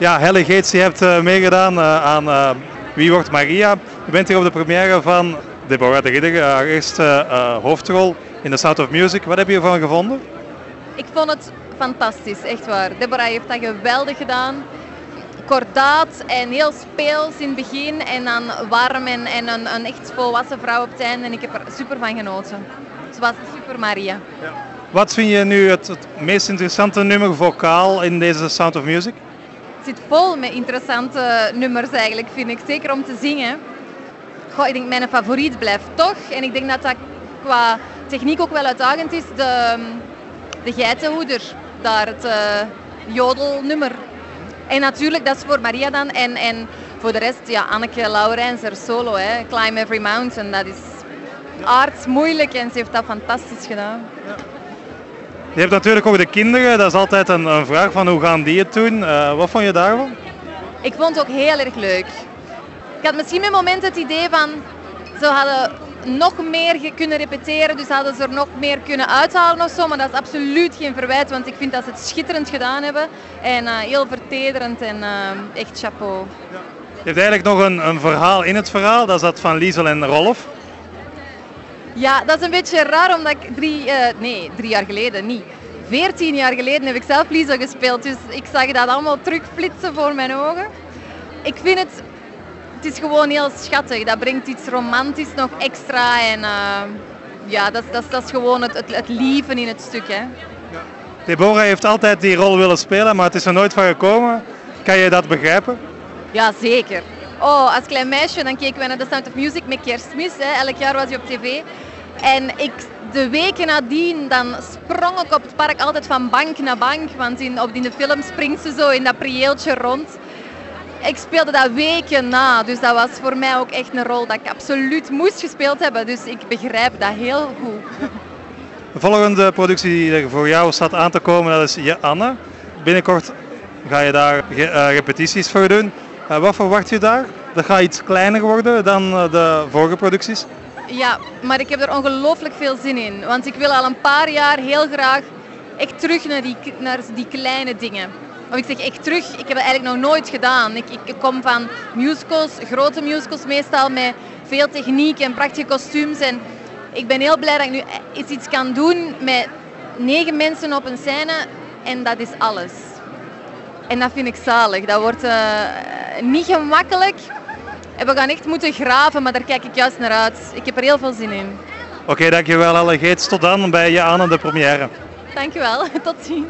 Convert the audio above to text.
Ja, Helle Geets, je hebt uh, meegedaan uh, aan uh, Wie wordt Maria. Je bent hier op de première van Deborah de Ridder, haar eerste hoofdrol in The Sound of Music. Wat heb je ervan gevonden? Ik vond het fantastisch, echt waar. Deborah heeft dat geweldig gedaan. Kordaat en heel speels in het begin en dan warm en, en een, een echt volwassen vrouw op het einde. En ik heb er super van genoten. Ze was super Maria. Ja. Wat vind je nu het, het meest interessante nummer vocaal in deze Sound of Music? Het zit vol met interessante nummers eigenlijk, vind ik. Zeker om te zingen. Goh, ik denk mijn favoriet blijft toch. En ik denk dat dat qua techniek ook wel uitdagend is. De, de geitenhoeder, daar het uh, jodelnummer. En natuurlijk, dat is voor Maria dan. En, en voor de rest, ja, Anneke Laurijns, haar solo, hè. Climb Every Mountain. Dat is aards moeilijk en ze heeft dat fantastisch gedaan. Ja. Je hebt natuurlijk ook de kinderen, dat is altijd een, een vraag van hoe gaan die het doen. Uh, wat vond je daarvan? Ik vond het ook heel erg leuk. Ik had misschien met momenten het idee van, ze hadden nog meer kunnen repeteren, dus hadden ze er nog meer kunnen uithalen of zo. Maar dat is absoluut geen verwijt, want ik vind dat ze het schitterend gedaan hebben. En uh, heel vertederend en uh, echt chapeau. Ja. Je hebt eigenlijk nog een, een, verhaal in het verhaal, dat is dat van Liesel en Rolf. Ja, dat is een beetje raar, omdat ik drie, uh, nee, drie jaar geleden niet. Veertien jaar geleden heb ik zelf Liesel gespeeld, dus ik zag dat allemaal terugflitsen voor mijn ogen. Ik vind het het is gewoon heel schattig. Dat brengt iets romantisch nog extra. En uh, ja, dat, dat, dat is gewoon het, het, het lieven in het stuk. Hè. Ja. Deborah heeft altijd die rol willen spelen, maar het is er nooit van gekomen. Kan je dat begrijpen? Ja, zeker. Oh, als klein meisje dan keken we naar The Sound of Music met kerstmis. Hè. Elk jaar was hij op tv. En ik, de weken nadien dan sprong ik op het park altijd van bank naar bank. Want in, op, in de film springt ze zo in dat prieeltje rond ik speelde dat weken na, dus dat was voor mij ook echt een rol dat ik absoluut moest gespeeld hebben. Dus ik begrijp dat heel goed. De volgende productie die er voor jou staat aan te komen, dat is Je Anne. Binnenkort ga je daar eh, repetities voor doen. Uh, wat verwacht je daar? Dat gaat iets kleiner worden dan eh, de vorige producties? Ja, maar ik heb er ongelooflijk veel zin in. Want ik wil al een paar jaar heel graag echt terug naar die, naar die kleine dingen. Of ik zeg echt terug, ik heb het eigenlijk nog nooit gedaan. Ik, ik kom van musicals, grote musicals meestal met veel techniek en prachtige kostuums. En ik ben heel blij dat ik nu iets kan doen met negen mensen op een scène en dat is alles. En dat vind ik zalig. Dat wordt uh, niet gemakkelijk. En we gaan echt moeten graven, maar daar kijk ik juist naar uit. Ik heb er heel veel zin in. Oké, dankjewel Elle Geets. Tot dan bij je aan de première. Dankjewel. Tot ziens.